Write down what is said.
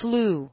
flu.